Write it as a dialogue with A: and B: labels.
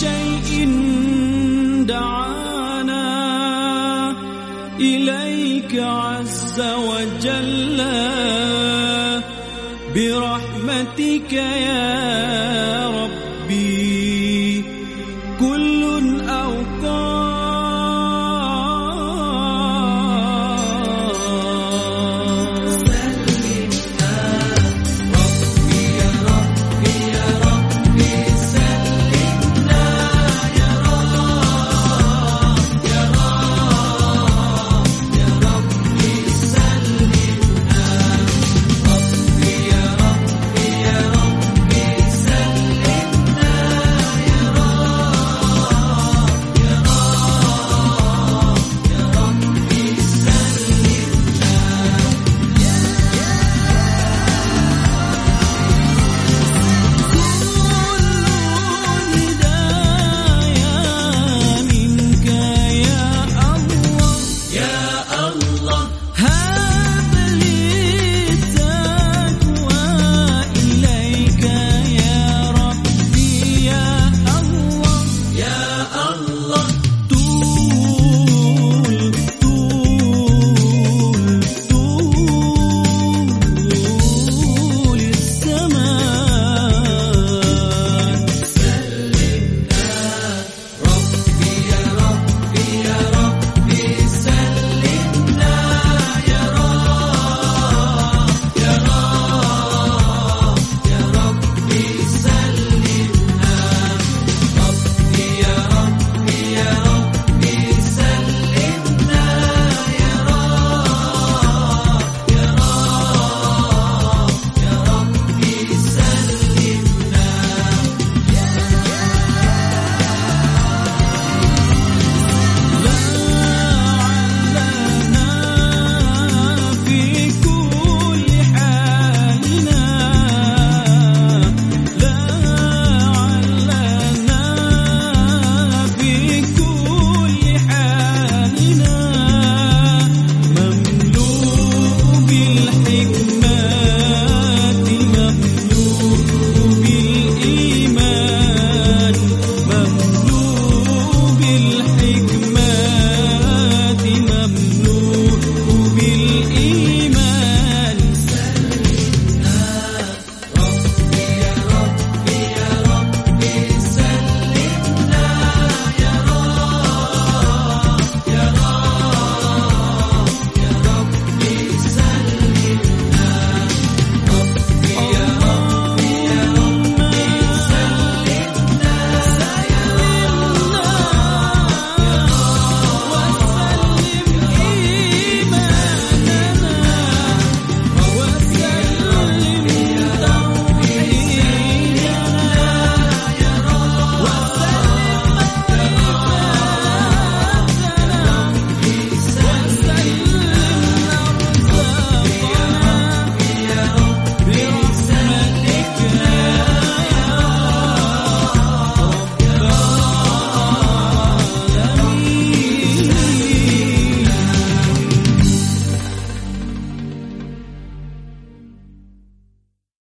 A: شيء دعانا إليك عز وجل برحمتك يا Allah.